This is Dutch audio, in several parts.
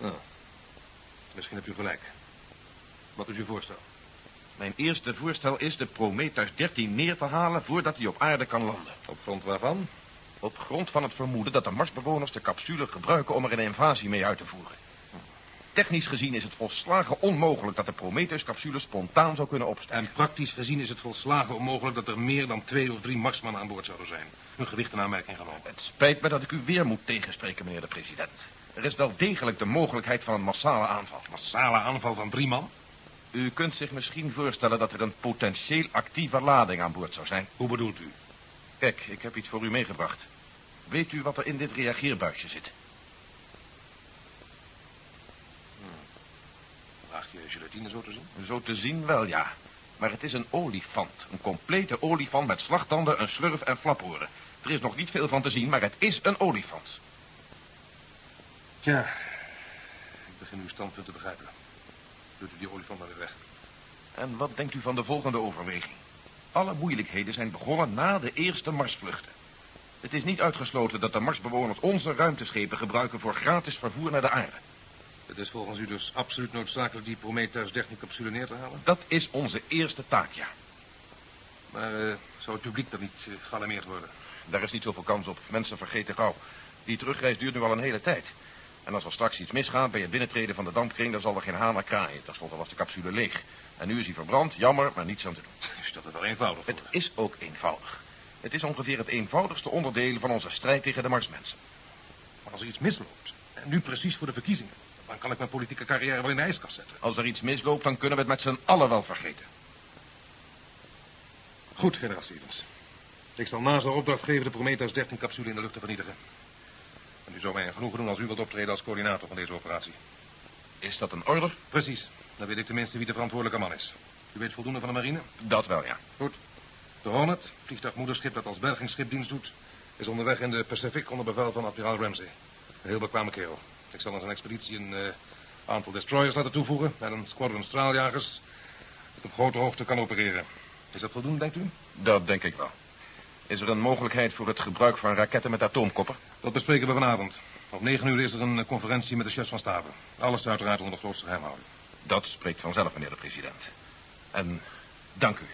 Nou, misschien heb u gelijk. Wat is uw voorstel? Mijn eerste voorstel is de Prometheus 13 neer te halen voordat hij op aarde kan landen. Op grond waarvan? Op grond van het vermoeden dat de Marsbewoners de capsule gebruiken om er een invasie mee uit te voeren. Technisch gezien is het volslagen onmogelijk dat de Prometheus-capsule spontaan zou kunnen opstaan. En praktisch gezien is het volslagen onmogelijk dat er meer dan twee of drie marsmannen aan boord zouden zijn. Hun gewicht in aanmerking genomen. Het spijt me dat ik u weer moet tegenspreken, meneer de president. Er is wel degelijk de mogelijkheid van een massale aanval. Massale aanval van drie man? U kunt zich misschien voorstellen dat er een potentieel actieve lading aan boord zou zijn. Hoe bedoelt u? Kijk, ik heb iets voor u meegebracht. Weet u wat er in dit reageerbuisje zit? Vraag je gelatine zo te zien? Zo te zien wel, ja. Maar het is een olifant. Een complete olifant met slagtanden, een slurf en flaporen. Er is nog niet veel van te zien, maar het is een olifant. Ja, ik begin uw standpunt te begrijpen. Doet u die olifant maar weer weg. En wat denkt u van de volgende overweging? Alle moeilijkheden zijn begonnen na de eerste Marsvluchten. Het is niet uitgesloten dat de Marsbewoners onze ruimteschepen gebruiken voor gratis vervoer naar de aarde. Het is volgens u dus absoluut noodzakelijk die Prometheus 13 capsule neer te halen? Dat is onze eerste taak, ja. Maar uh, zou het publiek dan niet uh, gealarmeerd worden? Daar is niet zoveel kans op. Mensen vergeten gauw. Die terugreis duurt nu al een hele tijd. En als er straks iets misgaat bij het binnentreden van de dampkring... dan zal er geen haan naar kraaien. Ten slotte was de capsule leeg. En nu is hij verbrand. Jammer, maar niets aan te doen. Is dat het wel eenvoudig Het is ook eenvoudig. Het is ongeveer het eenvoudigste onderdeel van onze strijd tegen de Marsmensen. Maar als er iets misloopt, en nu precies voor de verkiezingen... dan kan ik mijn politieke carrière wel in de ijskast zetten. Als er iets misloopt, dan kunnen we het met z'n allen wel vergeten. Goed, generaal Stevens. Ik zal NASA opdracht geven de Prometheus 13-capsule in de lucht te vernietigen. En u zou mij een genoegen doen als u wilt optreden als coördinator van deze operatie. Is dat een order? Precies. Dan weet ik tenminste wie de verantwoordelijke man is. U weet voldoende van de marine? Dat wel, ja. Goed. De Hornet, vliegtuigmoederschip dat als bergingsschip dienst doet... is onderweg in de Pacific onder bevel van admiraal Ramsey. Een heel bekwame kerel. Ik zal aan zijn expeditie een uh, aantal destroyers laten toevoegen... en een squadron straaljagers... dat op grote hoogte kan opereren. Is dat voldoende, denkt u? Dat denk ik wel. Is er een mogelijkheid voor het gebruik van raketten met atoomkoppen? Dat bespreken we vanavond. Om negen uur is er een conferentie met de chefs van staven. Alles uiteraard onder de grootste geheimhouding. Dat spreekt vanzelf, meneer de president. En dank u.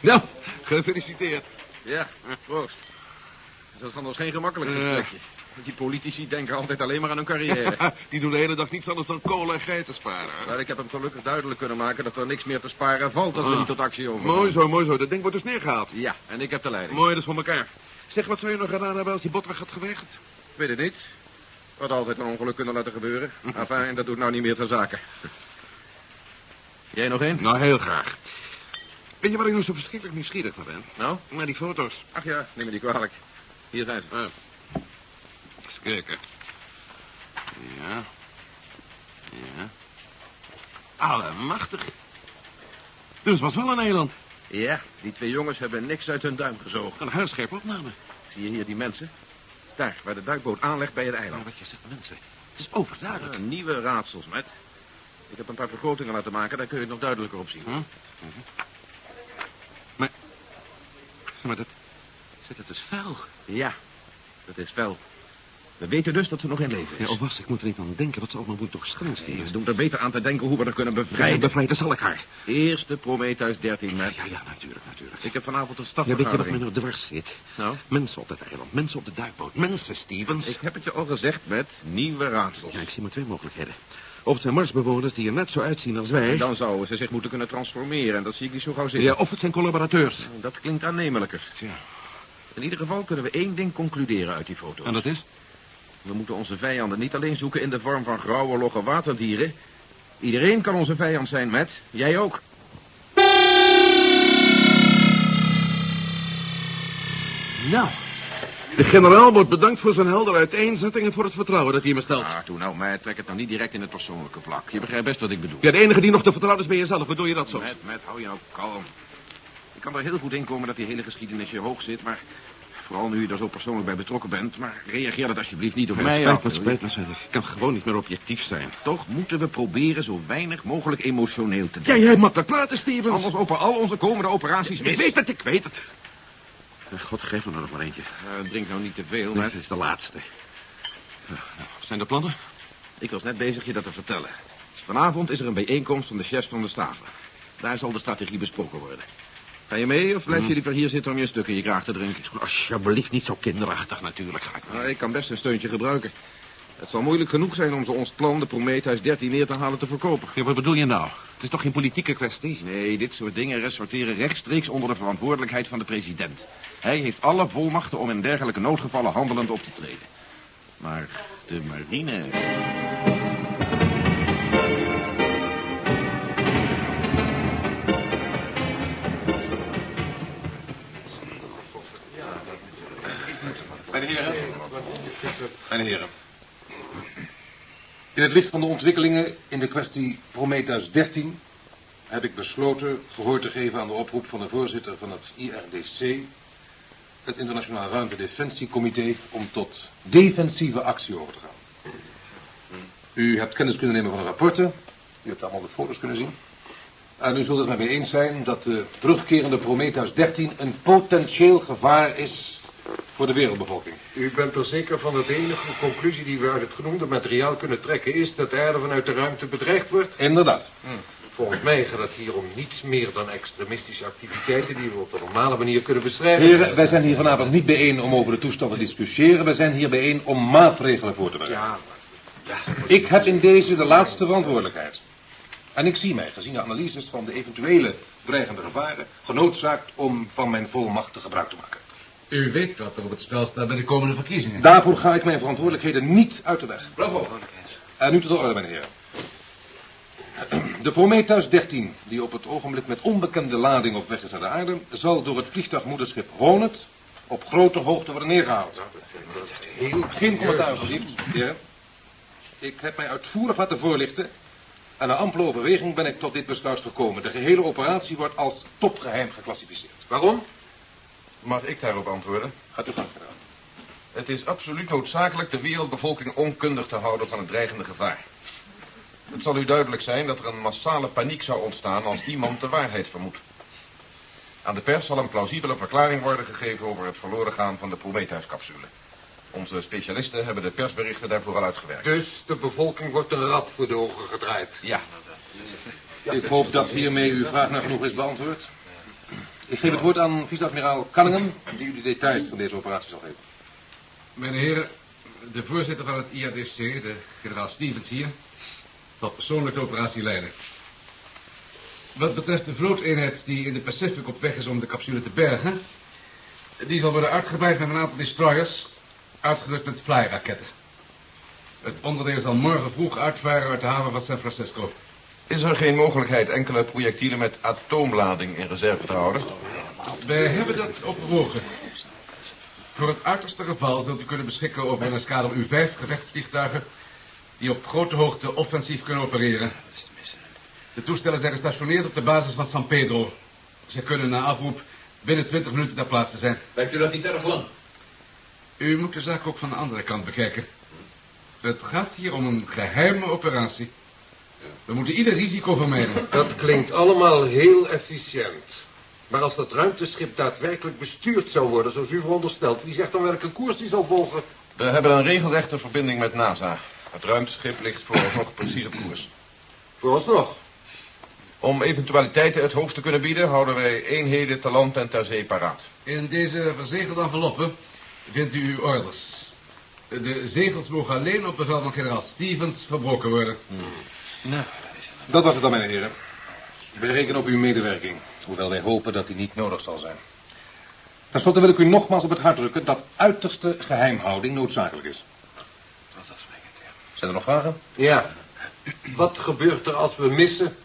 Nou, gefeliciteerd. Ja, proost. Dat is anders geen gemakkelijk gesprekje. Die politici denken altijd alleen maar aan hun carrière. Die doen de hele dag niets anders dan kolen en geiten sparen. Maar ik heb hem gelukkig duidelijk kunnen maken dat er niks meer te sparen valt als we niet tot actie over. Mooi zo, mooi zo. Dat ding wordt dus neergehaald. Ja, en ik heb de leiding. Mooi, dus voor elkaar. Zeg, wat zou je nog gedaan hebben als die botweg had geweigerd? Ik weet het niet. Wat altijd een ongeluk kunnen laten gebeuren. Enfin, dat doet nou niet meer ter zake. Jij nog één? Nou, heel graag. Weet je waar ik nou zo verschrikkelijk nieuwsgierig naar ben? Nou? Naar die foto's. Ach ja, neem me die kwalijk. Hier zijn ze. Ah. Eens kijken. Ja. Ja. Allemachtig. Dus het was wel een eiland. Ja, die twee jongens hebben niks uit hun duim gezogen. Een huisscherpe opname. Zie je hier die mensen? Daar, waar de duikboot aanlegt bij het eiland. Maar wat je zegt, mensen. Het is overduidelijk. Ja, nieuwe raadsels, met. Ik heb een paar vergrotingen laten maken, daar kun je het nog duidelijker op zien. Hm? Maar, maar dat, zit het is vuil. Ja, dat is vuil. We weten dus dat ze nog in leven is. Ja, of was, ik moet er niet aan denken wat ze allemaal moet doorstaan, We Stevens. doen er beter aan te denken hoe we er kunnen Vrijden, bevrijden. bevrijden zal ik haar. Eerst de Prometheus 13 met. Ja, ja, natuurlijk, natuurlijk. Ik heb vanavond een Ja, weet je wat stafvergadering. mij nou dwars zit? Nou? Mensen op het eiland, mensen op de duikboot, mensen, Stevens. Ik heb het je al gezegd met nieuwe raadsels. Ja, ik zie maar twee mogelijkheden. Of het zijn Marsbewoners die er net zo uitzien als wij. En dan zouden ze zich moeten kunnen transformeren en dat zie ik niet zo gauw zitten. Ja, of het zijn collaborateurs. Dat klinkt aannemelijker. Tja. In ieder geval kunnen we één ding concluderen uit die foto's. En dat is? We moeten onze vijanden niet alleen zoeken in de vorm van grauwe, logge waterdieren. Iedereen kan onze vijand zijn, Matt. Jij ook. Nou. De generaal wordt bedankt voor zijn heldere uiteenzetting en voor het vertrouwen dat hij me stelt. Ah, toen nou, Matt, trek het nou niet direct in het persoonlijke vlak. Je begrijpt best wat ik bedoel. Ja, de enige die nog te vertrouwen is bij jezelf. Bedoel je dat zo? Matt, Matt, hou je nou kalm. Ik kan er heel goed in komen dat die hele geschiedenis je hoog zit, maar Vooral nu je er zo persoonlijk bij betrokken bent. Maar reageer dat alsjeblieft niet op mij spijt af. me, spijt me. Ik kan gewoon niet meer objectief zijn. Toch moeten we proberen zo weinig mogelijk emotioneel te denken. jij moet dat laten, Stevens. Anders lopen al onze komende operaties Ik mis. weet het, ik weet het. Eh, God, geef me er nog maar eentje. Eh, drink nou niet te veel, Maar het is de laatste. Ja, nou, zijn er plannen? ik was net bezig je dat te vertellen. Vanavond is er een bijeenkomst van de chefs van de staven. Daar zal de strategie besproken worden. Ga je mee of blijf je liever hier zitten om je een stuk in je kraag te drinken? Alsjeblieft, niet zo kinderachtig natuurlijk. Ga ik mee. Nou, ik kan best een steuntje gebruiken. Het zal moeilijk genoeg zijn om zo ons plan de Prometheus 13 neer te halen te verkopen. Ja, wat bedoel je nou? Het is toch geen politieke kwestie? Nee, dit soort dingen ressorteren rechtstreeks onder de verantwoordelijkheid van de president. Hij heeft alle volmachten om in dergelijke noodgevallen handelend op te treden. Maar de marine... heren. Mijn heren. In het licht van de ontwikkelingen in de kwestie Prometheus 13 heb ik besloten gehoor te geven aan de oproep van de voorzitter van het IRDC, het Internationaal Ruimtedefensiecomité, om tot defensieve actie over te gaan. U hebt kennis kunnen nemen van de rapporten, u hebt allemaal de foto's kunnen zien. En u zult het met mij eens zijn dat de terugkerende Prometheus 13 een potentieel gevaar is voor de wereldbevolking. U bent er zeker van dat de enige conclusie die we uit het genoemde materiaal kunnen trekken is dat de aarde vanuit de ruimte bedreigd wordt? Inderdaad. Volgens mij gaat het hier om niets meer dan extremistische activiteiten die we op een normale manier kunnen bestrijden. Heren, wij zijn hier vanavond niet bijeen om over de toestand te discussiëren. We zijn hier bijeen om maatregelen voor te brengen. Ja, Ik heb in deze de laatste verantwoordelijkheid. En ik zie mij, gezien de analyses van de eventuele dreigende gevaren, genoodzaakt om van mijn volmachten gebruik te maken. U weet wat er op het spel staat bij de komende verkiezingen. Daarvoor ga ik mijn verantwoordelijkheden niet uit de weg. Bravo. En nu tot de orde, mijn heren. De Prometheus 13, die op het ogenblik met onbekende lading op weg is naar de aarde, zal door het vliegtuigmoederschip Hornet op grote hoogte worden neergehaald. Geen commentaar, alsjeblieft. Ik heb mij uitvoerig laten voorlichten en na ampele overweging ben ik tot dit besluit gekomen. De gehele operatie wordt als topgeheim geclassificeerd. waarom? Mag ik daarop antwoorden? Gaat u gang, generaal. Het is absoluut noodzakelijk de wereldbevolking onkundig te houden van het dreigende gevaar. Het zal u duidelijk zijn dat er een massale paniek zou ontstaan als iemand de waarheid vermoedt. Aan de pers zal een plausibele verklaring worden gegeven over het verloren gaan van de Prometheus-capsule. Onze specialisten hebben de persberichten daarvoor al uitgewerkt. Dus de bevolking wordt een rat voor de ogen gedraaid. Ja, Ik hoop dat hiermee uw vraag naar genoeg is beantwoord. Ik geef het woord aan vice-admiraal Cunningham, die u de details van deze operatie zal geven. Mijn heren, de voorzitter van het IADC, de generaal Stevens hier, zal persoonlijk de operatie leiden. Wat betreft de vlooteenheid die in de Pacific op weg is om de capsule te bergen, die zal worden uitgebreid met een aantal destroyers, uitgerust met flyraketten. Het onderdeel zal morgen vroeg uitvaren uit de haven van San Francisco. Is er geen mogelijkheid enkele projectielen met atoomlading in reserve te houden? Wij hebben dat overwogen. Voor het uiterste geval zult u kunnen beschikken over een eskadron U-5 gevechtsvliegtuigen... die op grote hoogte offensief kunnen opereren. De toestellen zijn gestationeerd op de basis van San Pedro. Ze kunnen na afroep binnen 20 minuten ter plaatse zijn. Lijkt u dat niet erg lang? U moet de zaak ook van de andere kant bekijken. Het gaat hier om een geheime operatie. We moeten ieder risico vermijden. Dat klinkt allemaal heel efficiënt. Maar als dat ruimteschip daadwerkelijk bestuurd zou worden, zoals u veronderstelt, wie zegt dan welke koers die zal volgen? We hebben een regelrechte verbinding met NASA. Het ruimteschip ligt vooralsnog precies op koers. Vooralsnog. Om eventualiteiten het hoofd te kunnen bieden, houden wij eenheden te land en ter zee paraat. In deze verzegelde enveloppen vindt u uw orders. De zegels mogen alleen op bevel van generaal Stevens verbroken worden. Dat was het dan, mijn heren. Wij rekenen op uw medewerking, hoewel wij hopen dat die niet nodig zal zijn. Ten slotte wil ik u nogmaals op het hart drukken dat uiterste geheimhouding noodzakelijk is. Zijn er nog vragen? Ja. Wat gebeurt er als we missen?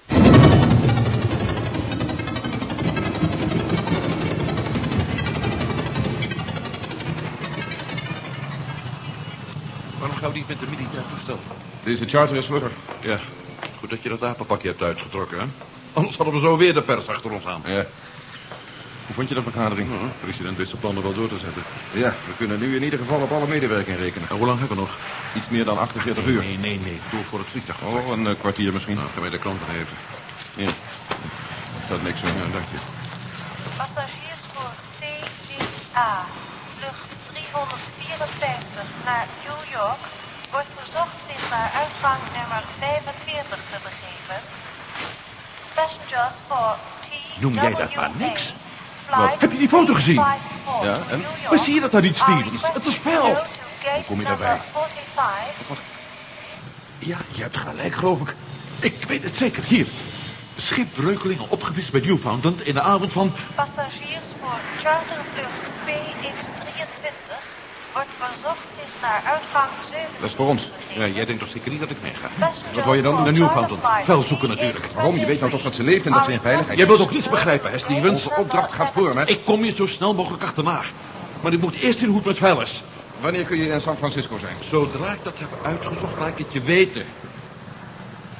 Waarom gaan we niet met de militair toestel? Deze charter is vlugger. Ja, goed dat je dat apenpakje hebt uitgetrokken, hè? Anders hadden we zo weer de pers achter ons aan. Ja. Hoe vond je de vergadering? De president wist de plannen wel door te zetten. Ja, we kunnen nu in ieder geval op alle medewerking rekenen. En hoe lang hebben we nog? Iets meer dan 48 uur. Nee, nee, nee. Door voor het vliegtuig. Oh, een eh, kwartier misschien. Nou, gaan wij de klanten geven. Ja. Er staat niks in. Ja, dank je. Passagiers voor TVA, vlucht 354 naar New York, naar uitgang nummer 45 te begeven. Passengers for TWA, Noem jij dat maar niks? flight Heb je die foto gezien? 354 Ja, en? Zie je dat daar niet, Stevens? Het is to gate kom je daarbij? 45. Ja, je hebt gelijk, geloof ik. Ik weet het zeker. Hier. Schip Breukelingen opgevist bij Newfoundland in de avond van... Passagiers voor chartervlucht PX23 wordt verzocht zich naar uitgang 7 Dat is voor ons. Ja, jij denkt toch zeker niet dat ik meega? Wat wil je dan? Naar Newfoundland. Vuil zoeken natuurlijk. Waarom? Je weet nou toch dat ze leeft en dat ze in veiligheid Jij is? wilt ook niets begrijpen, hè, Stevens? Onze opdracht gaat voor, hè? Ik kom je zo snel mogelijk achterna. Maar ik moet eerst in hoe het met vuil is. Wanneer kun je in San Francisco zijn? Zodra ik dat heb uitgezocht, laat ik het je weten.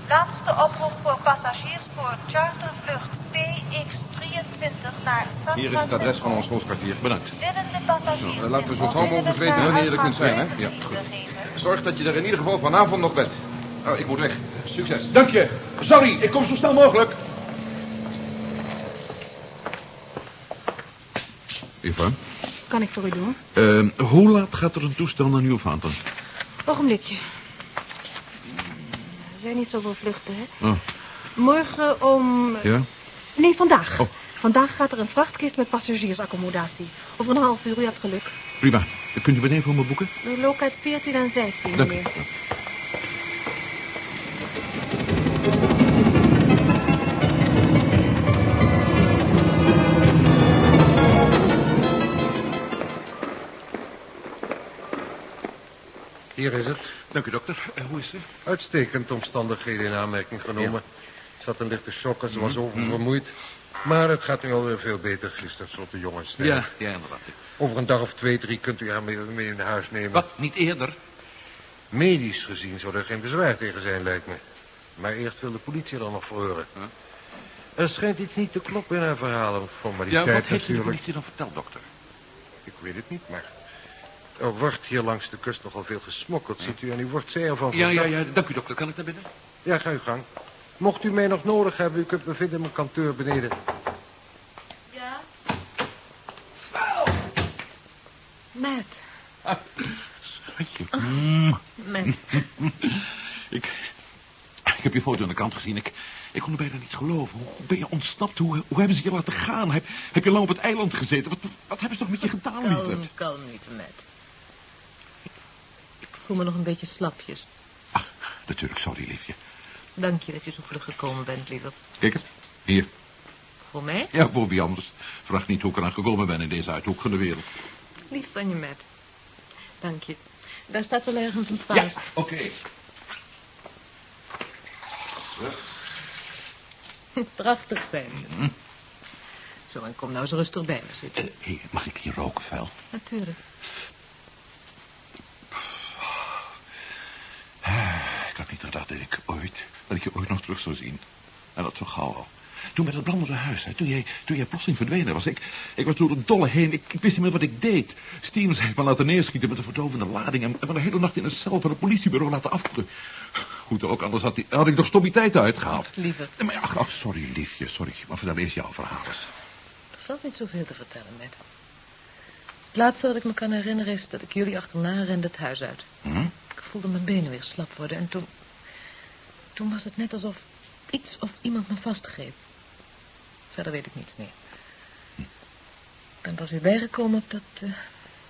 Laatste oproep voor passagiers voor chartervlucht PX23 naar San Hier is het adres van ons hoofdkwartier. Bedankt. Willende passagiers Nou, laten we zo gauw mogelijk weten wanneer je er kunt zijn, hè? Ja, 17 goed. Zorg dat je er in ieder geval vanavond nog bent. Oh, ik moet weg. Succes. Dank je. Sorry, ik kom zo snel mogelijk. Eva, Kan ik voor u doen? eh, hoe laat gaat er een toestel naar Newfoundland? Ogenblikje. Er zijn niet zoveel vluchten, hè? Oh, Morgen om... ja? Nee, vandaag. Oh. Vandaag gaat er een vrachtkist met passagiersaccommodatie. Over een half uur, u hebt geluk. Prima. Kunt u meteen voor me boeken? De loket 14 en 15, Dank u. meneer. Hier is het. Dank u, dokter. Eh, hoe is ze? Uitstekend omstandigheden in aanmerking genomen. Ze had een lichte shock en ze Mhm. was oververmoeid. Maar het gaat nu alweer veel beter. Gisteren stond de jongen sterk. Ja, ja, inderdaad. Over een dag of twee, drie kunt u haar mee, mee naar huis nemen. Wat, niet eerder? Medisch gezien zou er geen bezwaar tegen zijn, lijkt me. Maar eerst wil de politie er nog verhoren. Huh? Er schijnt iets niet te kloppen in haar verhalen. Ja, Formaliteit wat heeft ze de natuurlijk. politie dan verteld, dokter? Ik weet het niet, maar... Er wordt hier langs de kust nogal veel gesmokkeld, ziet u. En u wordt zeer van Ja, ja, ja. Dank u, dokter. Kan ik naar binnen? Ja, ga uw gang. Mocht u mij nog nodig hebben, u kunt me vinden in mijn kantoor beneden. Ja? Matt. Schatje. Mm. Matt. Ik, ik heb je foto aan de kant gezien. Ik, ik kon er bijna niet geloven. Hoe ben je ontsnapt? Hoe, hoe hebben ze je laten gaan? Heb, heb je lang op het eiland gezeten? Wat, wat hebben ze toch met je gedaan, Kalm, lieverd? kalm, lieve Matt. Voel me nog een beetje slapjes. Ach, natuurlijk, sorry, liefje. Dank je dat je zo vlug gekomen bent, lieverd. Kijk eens. Hier. Voor mij? Ja, voor wie anders. Vraag niet hoe ik eraan gekomen ben in deze uithoek van de wereld. Lief van je, Matt. Dank je. Daar staat wel ergens een Ja, vaas. oké. Prachtig zijn ze. Mhm. Zo, en kom nou eens rustig bij me zitten. Hey, mag ik hier roken, vuil? Natuurlijk. Ik had niet gedacht dat ik ooit, dat ik je ooit nog terug zou zien. En dat zo gauw al. Toen met het brandende huis, hè, toen, jij, toen jij plotseling verdwenen was. Ik, ik was door de dolle heen, ik, ik wist niet meer wat ik deed. Stevens heeft me laten neerschieten met een verdovende lading... en, en me de hele nacht in een cel van het politiebureau laten afvoeren. Goed ook, anders had, die, had ik stommiteiten uitgehaald. Lieverd, Maar ach, ach, sorry, liefje, sorry. Maar vertel eerst jouw verhaal eens. er valt niet zoveel te vertellen, Matt. Het laatste wat ik me kan herinneren is dat ik jullie achterna rende het huis uit. Hm? Ik voelde mijn benen weer slap worden en toen... Toen was het net alsof iets of iemand me vastgreep. Verder weet ik niets meer. Ik ben pas weer bijgekomen op dat, eh,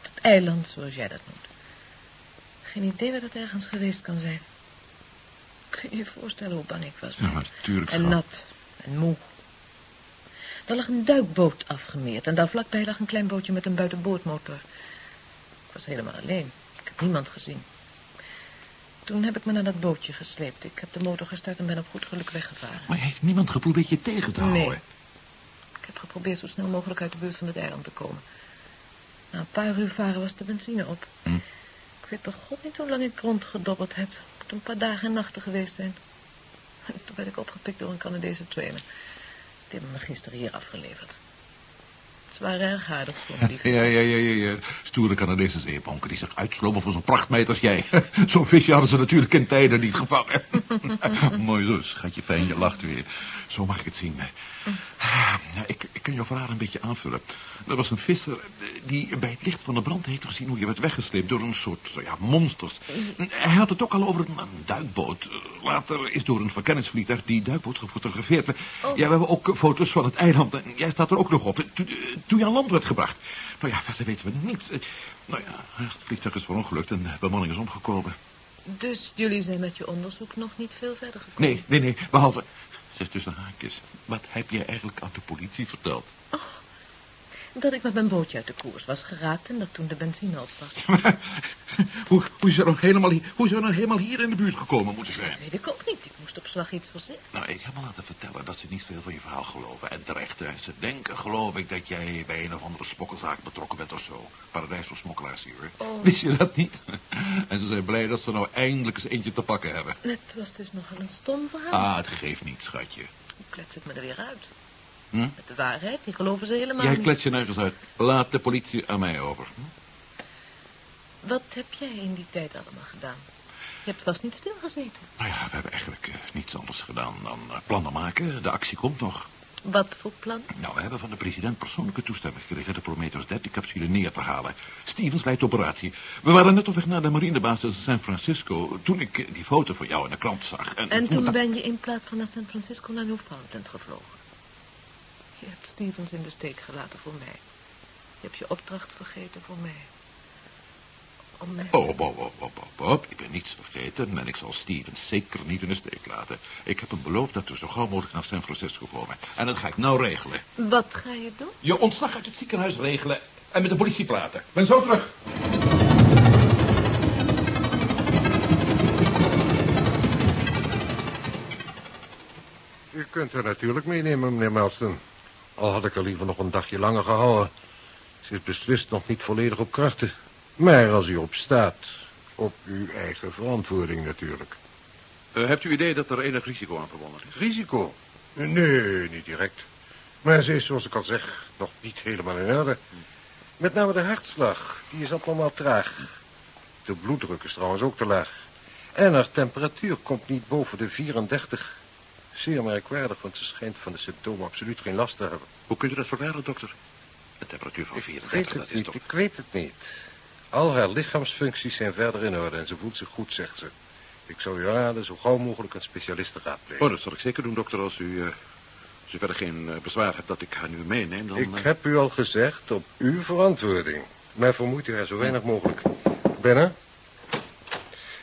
dat eiland, zoals jij dat noemt. Geen idee waar dat ergens geweest kan zijn. Kun je je voorstellen hoe bang ik was? Ja, natuurlijk, En nat en moe. Er lag een duikboot afgemeerd en daar vlakbij lag een klein bootje met een buitenboordmotor. Ik was helemaal alleen. Ik heb niemand gezien. Toen heb ik me naar dat bootje gesleept. Ik heb de motor gestart en ben op goed geluk weggevaren. Maar heeft niemand geprobeerd je tegen te houden? Nee. Ik heb geprobeerd zo snel mogelijk uit de buurt van het eiland te komen. Na een paar uur varen was de benzine op. Hm. Ik weet bij god niet hoe lang ik rondgedobberd heb. Het moet een paar dagen en nachten geweest zijn. En toen werd ik opgepikt door een Canadese trailer. Die hebben me gisteren hier afgeleverd. Waren erg aardig die Ja, ja, ja, ja, ja. Stoere Canadese zeebonken die zich uitslopen voor zo'n prachtmeet als jij. Zo'n visje hadden ze natuurlijk in tijden niet gevangen. Mooi zo, schatje fijn, je lacht weer. Zo mag ik het zien. Ja, ik, ik kan jouw verhaal een beetje aanvullen. Er was een visser eh, die bij het licht van de brand heeft gezien hoe je werd weggesleept door een soort ja, monsters. Hij had het ook al over een, een duikboot. Later is door een verkenningsvliegtuig die duikboot gefotografeerd. Ja, we hebben ook foto's van het eiland en jij staat er ook nog op. Toen, toen je aan land werd gebracht. Nou ja, verder weten we niets. Eh, Nou ja, het vliegtuig is verongelukt en de bemanning is omgekomen. Dus jullie zijn met je onderzoek nog niet veel verder gekomen? Nee, nee, nee, behalve... Zes tussen haakjes. Wat heb jij eigenlijk aan de politie verteld? Dat ik met mijn bootje uit de koers was geraakt en dat toen de benzine op was. Maar, hoe, hoe, is er dan helemaal hier, hoe is er dan helemaal hier in de buurt gekomen, moeten zijn? Dat weet ik ook niet. Ik moest op slag iets verzinnen. Nou, ik heb me laten vertellen dat ze niet veel van je verhaal geloven. En terecht, hè. Ze denken, geloof ik, dat jij bij een of andere smokkelzaak betrokken bent of zo. Paradijs voor smokkelaars hier. Oh. Wist je dat niet? En ze zijn blij dat ze nou eindelijk eens eentje te pakken hebben. Het was dus nogal een stom verhaal. Ah, het geeft niet, schatje. Hoe klets ik me er weer uit? Hm? Met de waarheid, die geloven ze helemaal Jij niet. klets je nergens uit. Laat de politie aan mij over. Hm? Wat heb jij in die tijd allemaal gedaan? Je hebt vast niet stilgezeten. Nou ja, we hebben eigenlijk eh, niets anders gedaan dan eh, plannen maken. De actie komt nog. Wat voor plan? Nou, we hebben van de president persoonlijke toestemming gekregen de Prometheus 13 capsule neer te halen. Stevens leidt de operatie. We waren net op weg naar de marinebasis in San Francisco toen ik die foto van jou in de krant zag. En, En toen dacht- ben je in plaats van naar San Francisco naar Newfoundland gevlogen. Je hebt Stevens in de steek gelaten voor mij. Je hebt je opdracht vergeten voor mij. Om mij... Oh, Bob, Bob, Bob, Bob, Bob. Ik ben niets vergeten en ik zal Stevens zeker niet in de steek laten. Ik heb hem beloofd dat we zo gauw mogelijk naar San Francisco komen. En dat ga ik nou regelen. Wat ga je doen? Je ontslag uit het ziekenhuis regelen en met de politie praten. Ik ben zo terug. U kunt haar natuurlijk meenemen, meneer Melston. Al had ik er liever nog een dagje langer gehouden. Ze is beslist nog niet volledig op krachten. Maar als u op staat, op uw eigen verantwoording natuurlijk. Eh, hebt u idee dat er enig risico aan verbonden is? Risico? Nee, niet direct. Maar ze is, zoals ik al zeg, nog niet helemaal in orde. Met name de hartslag, die is abnormaal traag. De bloeddruk is trouwens ook te laag. En haar temperatuur komt niet boven de 34. Zeer merkwaardig, want ze schijnt van de symptomen absoluut geen last te hebben. Hoe kunt u dat verklaren, dokter? Een temperatuur van Ik weet 34, dat is niet, toch... ik weet het niet. Al haar lichaamsfuncties zijn verder in orde en ze voelt zich goed, zegt ze. Ik zou u raden zo gauw mogelijk een specialist te raadplegen. Oh, dat zal ik zeker doen, dokter, als u, eh, als u verder geen eh, bezwaar hebt dat ik haar nu meeneem, dan... Ik eh, heb u al gezegd op uw verantwoording. Maar vermoeit u haar zo weinig mogelijk. Binnen.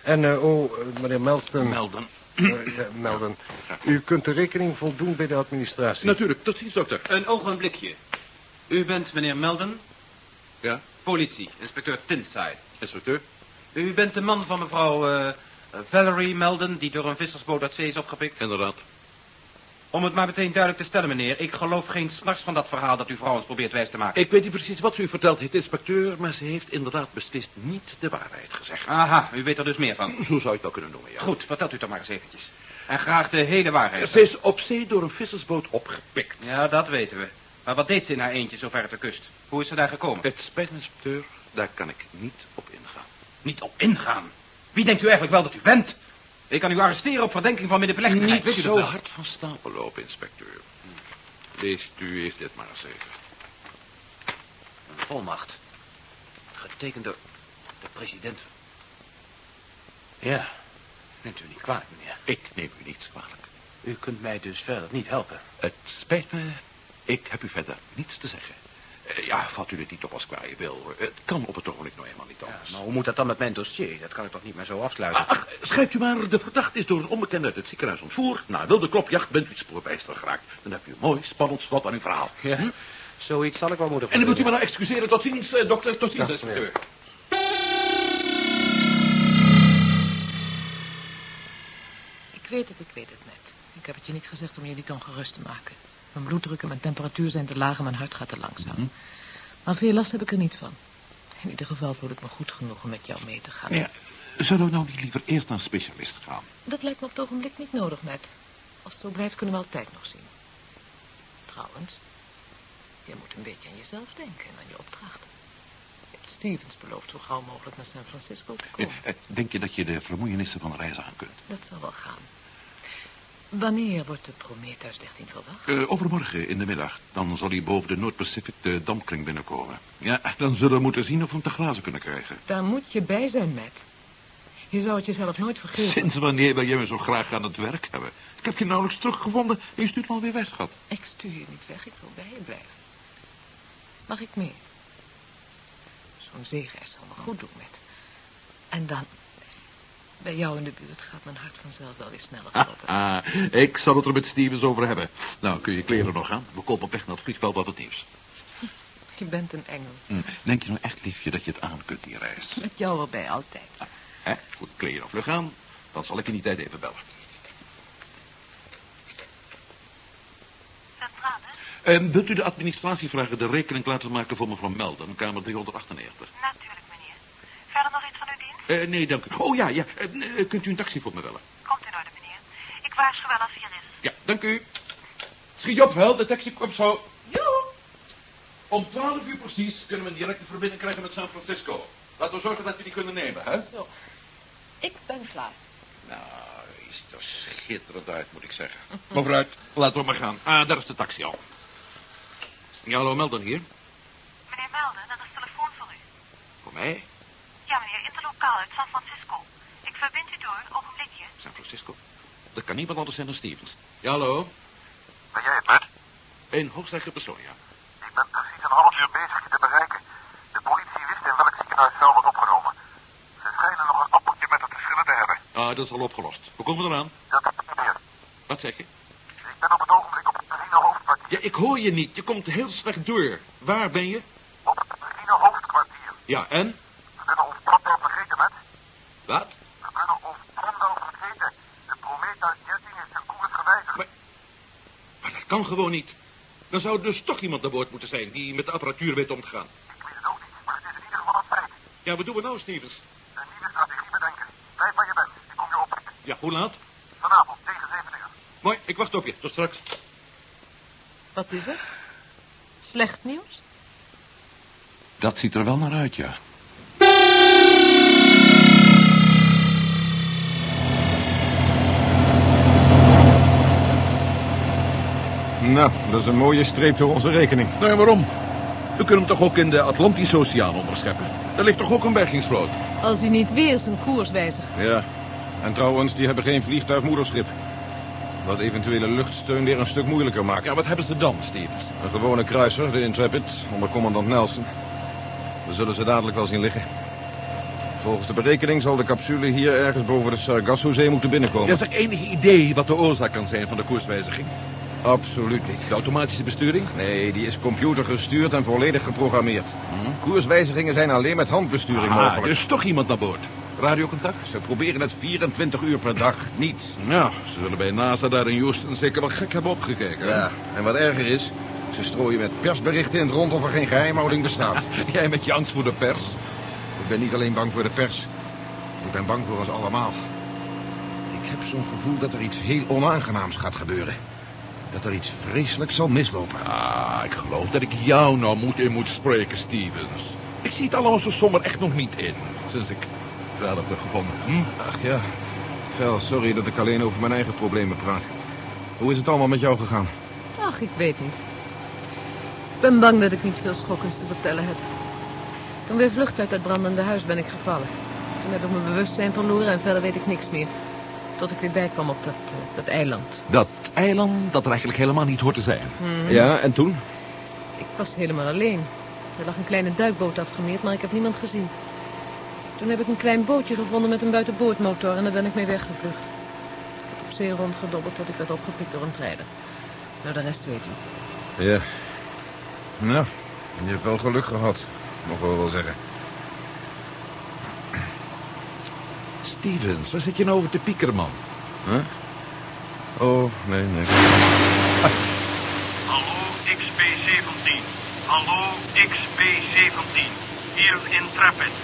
En, oh, meneer Melston... Melden. Ja, Melden. U kunt de rekening voldoen bij de administratie. Natuurlijk, tot ziens, dokter. Een ogenblikje. U bent meneer Melden, Ja, politie, inspecteur Tinside. inspecteur? U bent de man van mevrouw eh, Valerie Melden, die door een vissersboot uit zee is opgepikt. Inderdaad. Om het maar meteen duidelijk te stellen, meneer, ik geloof geen s'nachts van dat verhaal dat uw vrouw ons probeert wijs te maken. Ik weet niet precies wat ze u verteld heeft, inspecteur, maar ze heeft inderdaad beslist niet de waarheid gezegd. Aha, u weet er dus meer van. Zo zou je het wel kunnen noemen, ja. Goed, vertelt u toch maar eens eventjes. En graag de hele waarheid. Ze is op zee door een vissersboot opgepikt. Ja, dat weten we. Maar wat deed ze in haar eentje zo ver te kust? Hoe is ze daar gekomen? Het spijt me, inspecteur, daar kan ik niet op ingaan. Niet op ingaan. Wie denkt u eigenlijk wel dat u bent? Ik kan u arresteren op verdenking van middenplechtigheid. Niet Weet u dat zo hard van stapel lopen, inspecteur. Leest u eerst dit maar eens even. Een volmacht. Getekend door de president. Ja, neemt u niet kwalijk, meneer. Ik neem u niets kwalijk. U kunt mij dus verder niet helpen. Het spijt me, ik heb u verder niets te zeggen. Eh, Ja, vat u dit niet op als kwaad je wil. Het kan op het ogenblik nou eenmaal niet anders. maar hoe moet dat dan met mijn dossier? Dat kan ik toch niet meer zo afsluiten? Ach, schrijft u maar, de verdachte is door een onbekende uit het ziekenhuis ontvoerd. Na wilde klopjacht bent u spoorbijster geraakt. Dan heb u een mooi, spannend slot aan uw verhaal. Ja, Hm? zoiets zal ik wel moeten En dan moet u me nou excuseren. Tot ziens, eh, dokter. Tot ziens, inspecteur. Ik weet het, ik weet het net. Ik heb het je niet gezegd om je niet ongerust te maken. Mijn bloeddruk en mijn temperatuur zijn te laag en mijn hart gaat te langzaam. Mhm. Maar veel last heb ik er niet van. In ieder geval voel ik me goed genoeg om met jou mee te gaan. Ja, zullen we nou niet liever eerst naar een specialist gaan? Dat lijkt me op het ogenblik niet nodig, Matt. Als het zo blijft, kunnen we altijd nog zien. Trouwens, Je moet een beetje aan jezelf denken en aan je opdrachten. Je hebt Stevens beloofd zo gauw mogelijk naar San Francisco te Eh, komen. eh, denk je dat je de vermoeienissen van de reis aan kunt? Dat zal wel gaan. Wanneer wordt de Prometheus 13 verwacht? Eh, overmorgen in de middag. Dan zal hij boven de Noord-Pacific de dampkring binnenkomen. Ja, dan zullen we moeten zien of we hem te glazen kunnen krijgen. Daar moet je bij zijn, Matt. Je zou het jezelf nooit vergeven. Sinds wanneer wil jij me zo graag aan het werk hebben? Ik heb je nauwelijks teruggevonden en je stuurt me alweer weg, schat. Ik stuur je niet weg, ik wil bij je blijven. Mag ik mee? Zo'n zeereis zal me goed doen, Matt. En dan, bij jou in de buurt gaat mijn hart vanzelf wel weer sneller kloppen. Ah, ik zal het er met Stevens over hebben. Nou, kun je kleren nog aan? We kopen op weg naar het vliegveld wat het nieuws. Je bent een engel. Hm. Denk je nou echt, liefje, dat je het aan kunt, die reis? Met jou erbij, altijd. Hè? Goed, nog vlug aan. Dan zal ik in die tijd even bellen. Centrale? Eh, wilt u de administratie vragen de rekening laten maken voor mevrouw Melden, kamer 398? Natuurlijk, meneer. Verder nog iets Eh, nee, dank u. Oh ja, ja. Eh, eh, kunt u een taxi voor me bellen? Komt in orde, meneer. Ik waarschuw wel als hij er is. Ja, dank u. Schiet je op, Vel. De taxi komt zo. Joe. Om 12 uur precies kunnen we een directe verbinding krijgen met San Francisco. Laten we zorgen dat we die kunnen nemen, hè? Zo. Ik ben klaar. Nou, je ziet er schitterend uit, moet ik zeggen. Maar vooruit, laten we maar gaan. Ah, daar is de taxi al. Ja, hallo, Melden hier. Meneer Melden, dat is telefoon voor u. Voor mij? Ja, meneer, interlokaal uit San Francisco. Ik verbind u door, ogenblikje. San Francisco? Dat kan niemand anders zijn dan Stevens. Ja, hallo? Ben jij het, Matt? Een hoogstrijke persoon, ja. Ik ben precies een half uur bezig je te bereiken. De politie wist in welk ziekenhuis Vel wordt opgenomen. Ze schijnen nog een appeltje met het verschillen te hebben. Ah, dat is al opgelost. Hoe komen we eraan? Dat is niet meer. Wat zeg je? Ik ben op het ogenblik op het Marine hoofdkwartier. Ja, ik hoor je niet. Je komt heel slecht door. Waar ben je? Op het Marine hoofdkwartier. Ja, en? Wel vergeten, Matt. Wat? We kunnen ons wel vergeten. De Prometheus 13 heeft zijn koers gewijzigd. Maar- Maar dat kan gewoon niet. Dan zou er dus toch iemand aan boord moeten zijn die met de apparatuur weet om te gaan. Ik weet het ook niet, maar het is in ieder geval een feit. Ja, wat doen we nou, Stevens? Een nieuwe strategie bedenken. Blijf waar je bent. Ik kom je oppikken. Ja, hoe laat? Vanavond, tegen 7 uur. Mooi, ik wacht op je. Tot straks. Wat is er? Slecht nieuws? Dat ziet er wel naar uit, ja. Nou, dat is een mooie streep door onze rekening. Nou, waarom? We kunnen hem toch ook in de Atlantische Oceaan onderscheppen? Daar ligt toch ook een bergingsvloot? Als hij niet weer zijn koers wijzigt. Ja. En trouwens, die hebben geen vliegtuigmoederschip. Wat eventuele luchtsteun weer een stuk moeilijker maakt. Ja, wat hebben ze dan, Stevens? Een gewone kruiser, de Intrepid, onder commandant Nelson. We zullen ze dadelijk wel zien liggen. Volgens de berekening zal de capsule hier ergens boven de Sargasso-zee moeten binnenkomen. Ja, zeg enig idee wat de oorzaak kan zijn van de koerswijziging? Absoluut niet. De automatische besturing? Nee, die is computergestuurd en volledig geprogrammeerd. Koerswijzigingen zijn alleen met handbesturing Ah, mogelijk. dus toch iemand naar boord. Radiocontact? Ze proberen het 24 uur per dag niet. Ja, ze zullen bij NASA daar in Houston zeker wel gek hebben opgekeken. hè? Ja, en wat erger is, ze strooien met persberichten in het rond of er geen geheimhouding bestaat. Jij met je angst voor de pers? Ik ben niet alleen bang voor de pers. Ik ben bang voor ons allemaal. Ik heb zo'n gevoel dat er iets heel onaangenaams gaat gebeuren. Dat er iets vreselijks zal mislopen. Ah, ik geloof dat ik jou nou moet in moet spreken, Stevens. Ik zie het allemaal zo somber echt nog niet in, sinds ik wel heb teruggevonden. Hm? Ach ja. Vel, sorry dat ik alleen over mijn eigen problemen praat. Hoe is het allemaal met jou gegaan? Ach, ik weet niet. Ik ben bang dat ik niet veel schokkends te vertellen heb. Toen weer vlucht uit dat brandende huis ben ik gevallen. Toen heb ik mijn bewustzijn verloren en verder weet ik niks meer. Tot ik weer bijkwam op dat, eh, dat eiland. Dat eiland dat er eigenlijk helemaal niet hoort te zijn. Mhm. Ja, en toen? Ik was helemaal alleen. Er lag een kleine duikboot afgemeerd, maar ik heb niemand gezien. Toen heb ik een klein bootje gevonden met een buitenboordmotor en daar ben ik mee weggevlucht. Ik heb op zee rondgedobbeld tot ik werd opgepikt door een treider. Nou, de rest weet u. Ja. Nou, je hebt wel geluk gehad. Mogen we wel zeggen. Stevens, waar zit je nou over te piekeren, man? Huh? Oh, nee, nee. Hallo XP-17. Hallo XP-17. Hier Intrepid.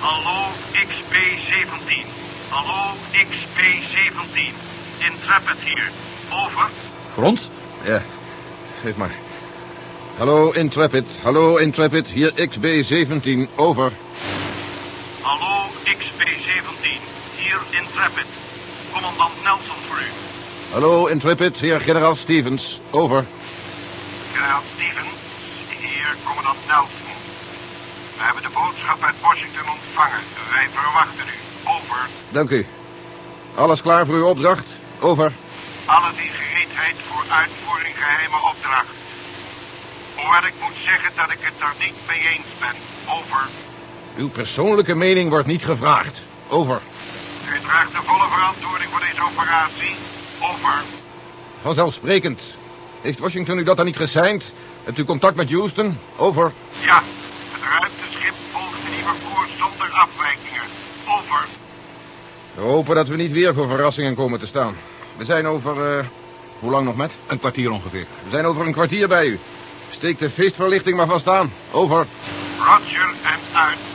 Hallo XP-17. Hallo XP-17. Intrepid hier. Over. Voor ons? Ja, geef maar. Hallo, Intrepid. Hallo, Intrepid. Hier XB-17. Over. Hallo, XB-17. Hier Intrepid. Commandant Nelson voor u. Hallo, Intrepid. Heer generaal Stevens. Over. Generaal Stevens, hier commandant Nelson. We hebben de boodschap uit Washington ontvangen. Wij verwachten u. Over. Dank u. Alles klaar voor uw opdracht? Over. Alles in gereedheid voor uitvoering geheime opdracht. Hoewel ik moet zeggen dat ik het er niet mee eens ben. Over. Uw persoonlijke mening wordt niet gevraagd. Over. U draagt de volle verantwoording voor deze operatie. Over. Vanzelfsprekend. Heeft Washington u dat dan niet gesigned? Hebt u contact met Houston? Over. Ja, het ruimteschip volgt de nieuwe koers zonder afwijkingen. Over. We hopen dat we niet weer voor verrassingen komen te staan. We zijn over... eh, hoe lang nog met? Een kwartier ongeveer. We zijn over een kwartier bij u. Steek de feestverlichting maar vast aan. Over. Roger en uit.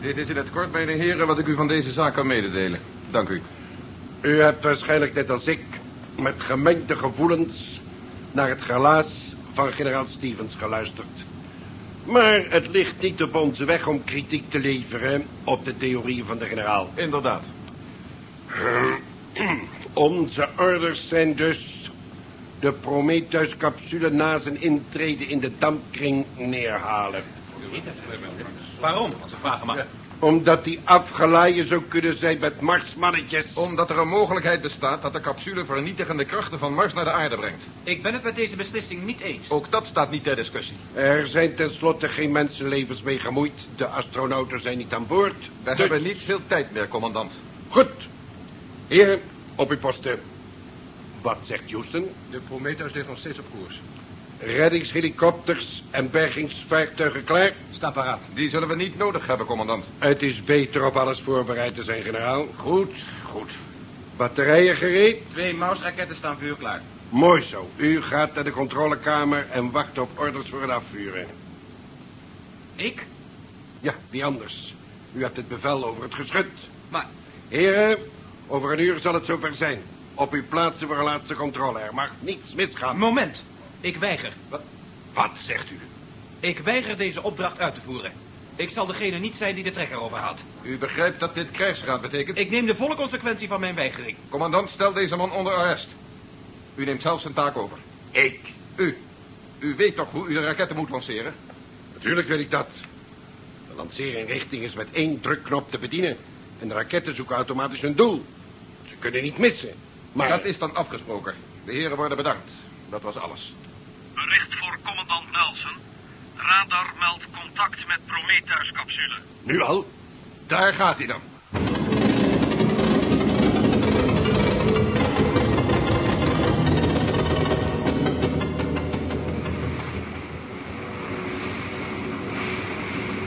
Dit is in het kort, mijn heren, wat ik u van deze zaak kan mededelen. Dank u. U hebt waarschijnlijk net als ik met gemengde gevoelens naar het relaas van generaal Stevens geluisterd. Maar het ligt niet op onze weg om kritiek te leveren op de theorieën van de generaal. Inderdaad. Onze orders zijn dus de Prometheus-capsule na zijn intrede in de dampkring neerhalen. Waarom, als ik vragen mag? Omdat die afgeladen zou kunnen zijn met marsmannetjes. Omdat er een mogelijkheid bestaat dat de capsule vernietigende krachten van Mars naar de aarde brengt. Ik ben het met deze beslissing niet eens. Ook dat staat niet ter discussie. Er zijn tenslotte geen mensenlevens mee gemoeid. De astronauten zijn niet aan boord. We Dus- hebben niet veel tijd meer, commandant. Goed. Heren, op uw posten. Wat zegt Houston? De Prometheus ligt nog steeds op koers. Reddingshelikopters en bergingsvaartuigen klaar? Sta paraat. Die zullen we niet nodig hebben, commandant. Het is beter op alles voorbereid te zijn, generaal. Goed, goed. Batterijen gereed? Twee Maus-raketten staan voor u klaar. Mooi zo. U gaat naar de controlekamer en wacht op orders voor het afvuren. Ik? Ja, wie anders? U hebt het bevel over het geschut. Maar Heren, over een uur zal het zover zijn. Op uw plaatsen voor een laatste controle. Er mag niets misgaan. moment. Ik weiger. Wat, wat zegt u? Ik weiger deze opdracht uit te voeren. Ik zal degene niet zijn die de trekker overhaalt. U begrijpt dat dit krijgsraad betekent? Ik neem de volle consequentie van mijn weigering. Commandant, stel deze man onder arrest. U neemt zelf zijn taak over. Ik? U. U weet toch hoe u de raketten moet lanceren? Natuurlijk weet ik dat. De lanceerinrichting is met één drukknop te bedienen. En de raketten zoeken automatisch hun doel. Kunnen niet missen. Maar... Dat is dan afgesproken. De heren worden bedankt. Dat was alles. Bericht voor commandant Nelson. Radar meldt contact met Prometheus-capsule. Nu al? Daar gaat hij dan.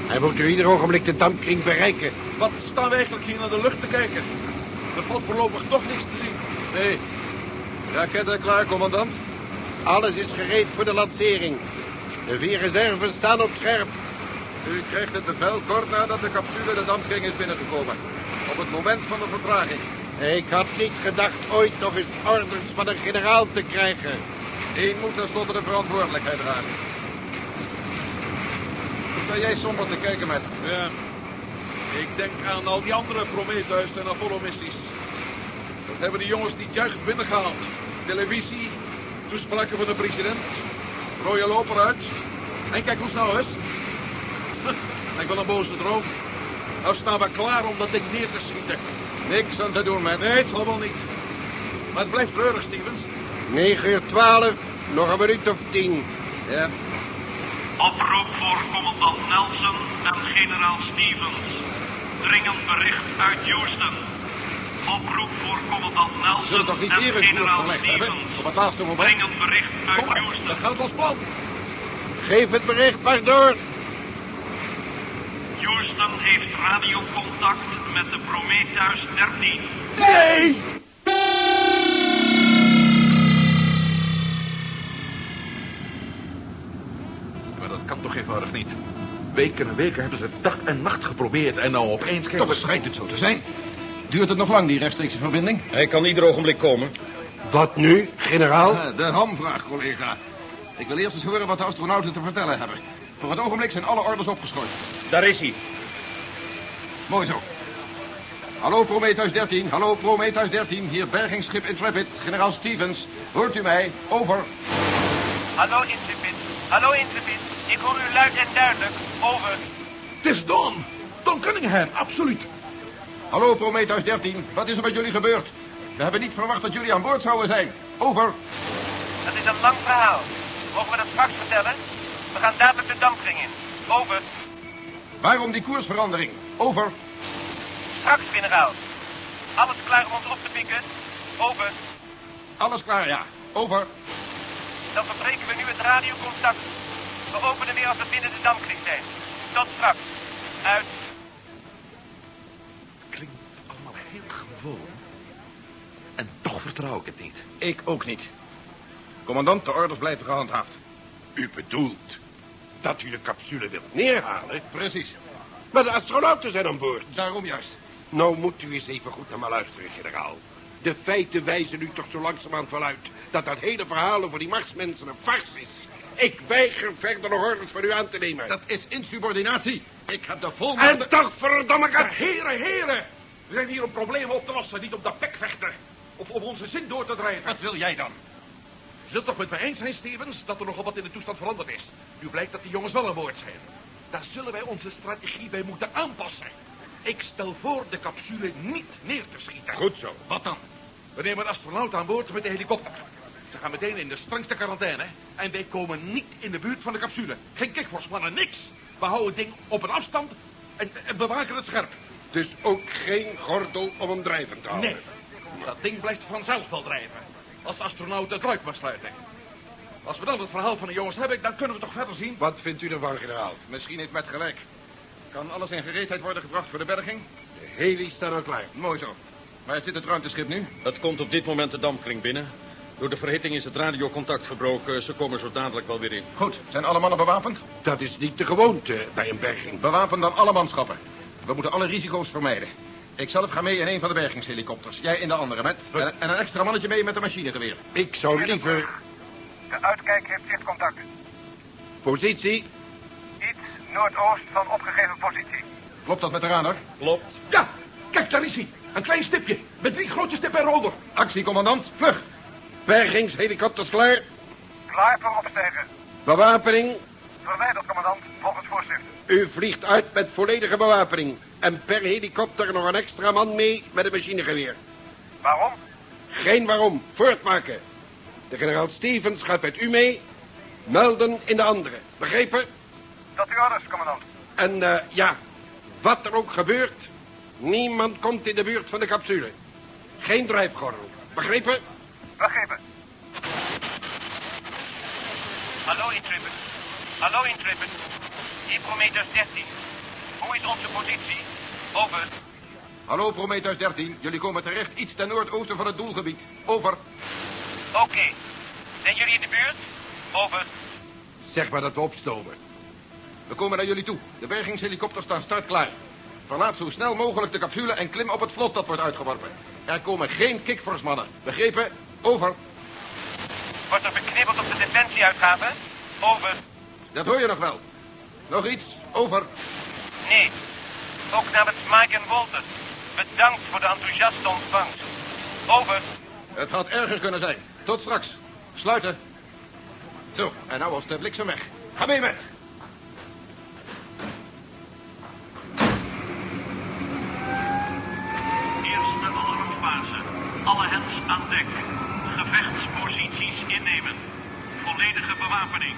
Hij moet u ieder ogenblik de dampkring bereiken. Wat staan we eigenlijk hier naar de lucht te kijken? Er valt voorlopig toch niks te zien. Nee. Raketten klaar, commandant? Alles is gereed voor de lancering. De vier reserves staan op scherp. U krijgt het bevel kort nadat de capsule de dampkring is binnengekomen. Op het moment van de vertraging. Ik had niet gedacht ooit nog eens orders van een generaal te krijgen. Eén moet tenslotte de verantwoordelijkheid dragen. Wat sta jij somber te kijken met? Ja. Ik denk aan al die andere Prometheus en Apollo-missies. Dat hebben die jongens niet juichend binnengehaald. Televisie, toespraken van de president, rode loper uit. En kijk hoe snel is. Lijkt wel een boze droom. Nou staan we klaar om dat ding neer te schieten. Niks aan te doen, met. Nee, het zal wel niet. Maar het blijft treurig, Stevens. 9 uur 12, nog een minuut of tien. Ja. Oproep voor commandant Nelson en generaal Stevens. Dringend bericht uit Houston. Oproep voor commandant We zullen Nelson toch niet en koers generaal? Stevens. Op het laatste moment. Dringend bericht uit maar, Houston. dat gaat ons plan. Geef het bericht maar door. Houston heeft radiocontact met de Prometheus 13. Nee! Maar dat kan toch eenvoudig niet. Weken en weken hebben ze dag en nacht geprobeerd en nou opeens... Toch schijnt het zo te zijn. Duurt het nog lang, die rechtstreekse verbinding? Hij kan ieder ogenblik komen. Wat nu, generaal? Ah, De hamvraag, collega. Ik wil eerst eens horen wat de astronauten te vertellen hebben. Voor het ogenblik zijn alle orders opgeschoten. Daar is hij. Mooi zo. Hallo Prometheus 13, hallo Prometheus 13, hier bergingsschip Intrepid, generaal Stevens. Hoort u mij? Over. Hallo Intrepid. Hallo Intrepid. Ik hoor u luid en duidelijk. Over. Het is Don. Don Cunningham, absoluut. Hallo Prometheus 13, wat is er met jullie gebeurd? We hebben niet verwacht dat jullie aan boord zouden zijn. Over. Dat is een lang verhaal. Mogen we dat straks vertellen? We gaan dadelijk de dampkring in. Over. Waarom die koersverandering? Over. Straks, generaal. Alles klaar om ons op te pikken? Over. Alles klaar, ja. Over. Dan verbreken we nu het radiocontact. We openen weer als we binnen de dampkring zijn. Tot straks. Uit. Klinkt allemaal heel gewoon. En toch vertrouw ik het niet. Ik ook niet. Commandant, de orders blijven gehandhaafd. U bedoelt dat u de capsule wilt neerhalen? Precies. Maar de astronauten zijn aan boord. Daarom juist. Nou moet u eens even goed naar me luisteren, generaal. De feiten wijzen u toch zo langzamerhand wel uit... dat dat hele verhaal over die Marsmensen een farce is. Ik weiger verder nog orders van u aan te nemen. Dat is insubordinatie. Ik heb de volmacht... En toch, verdomme het... Heren, heren. We zijn hier om problemen op te lossen, niet om de bek vechten. Of om onze zin door te drijven. Wat wil jij dan? Zult toch met mij eens zijn, Stevens, dat er nogal wat in de toestand veranderd is. Nu blijkt dat die jongens wel aan boord zijn. Daar zullen wij onze strategie bij moeten aanpassen. Ik stel voor de capsule niet neer te schieten. Goed zo. Wat dan? We nemen een astronaut aan boord met de helikopter. Ze gaan meteen in de strengste quarantaine. En wij komen niet in de buurt van de capsule. Geen kickforce-mannen, niks. We houden het ding op een afstand en, en bewaken het scherp. Dus ook geen gordel om hem drijvend te houden. Nee, dat ding blijft vanzelf wel drijven. Als de astronaut het luik maar sluiten. Als we dan het verhaal van de jongens hebben, dan kunnen we toch verder zien. Wat vindt u ervan, generaal? Misschien heeft met gelijk. Kan alles in gereedheid worden gebracht voor de berging? De heli staan al klaar. Mooi zo. Waar zit het ruimteschip nu? Het komt op dit moment de dampkring binnen. Door de verhitting is het radiocontact verbroken. Ze komen zo dadelijk wel weer in. Goed. Zijn alle mannen bewapend? Dat is niet de gewoonte bij een berging. Bewapen dan alle manschappen. We moeten alle risico's vermijden. Ik zelf ga mee in een van de bergingshelikopters. Jij in de andere met... En, en een extra mannetje mee met een machinegeweer. Ik zou liever... De uitkijk heeft zichtcontact. Positie? Iets noordoost van opgegeven positie. Klopt dat met de radar? Klopt. Ja, kijk, daar is hij. Een klein stipje. Met drie grote stippen erover. Actie, commandant. Vlug. Bergingshelikopters klaar? Klaar voor opstijgen. Bewapening? Verwijderd, commandant, volgens voorschrift. U vliegt uit met volledige bewapening. En per helikopter nog een extra man mee met een machinegeweer. Waarom? Geen waarom. Voortmaken. De generaal Stevens gaat met u mee. Melden in de andere. Begrepen? Dat uw orders, commandant. En eh, ja, wat er ook gebeurt... niemand komt in de buurt van de capsule. Geen drijfgordel. Begrepen? Begrepen. Hallo Intrepid. Hallo Intrepid. Hier Prometheus 13. Hoe is onze positie? Over. Hallo Prometheus 13. Jullie komen terecht iets ten noordoosten van het doelgebied. Over. Oké. Zijn jullie in de buurt? Over. Zeg maar dat we opstomen. We komen naar jullie toe. De bergingshelikopters staan startklaar. Verlaat zo snel mogelijk de capsule en klim op het vlot dat wordt uitgeworpen. Er komen geen kickforce-mannen. Begrepen? Over. Wordt er beknibbeld op de defensieuitgaven? Over. Dat hoor je nog wel. Nog iets? Over. Nee. Ook namens Mike en Walter. Bedankt voor de enthousiaste ontvangst. Over. Het had erger kunnen zijn. Tot straks. Sluiten. Zo, en nou was de bliksem weg. Ga mee met. Eerste alarmfase. Alle hens aan dek. Gevechtsposities innemen. Volledige bewapening.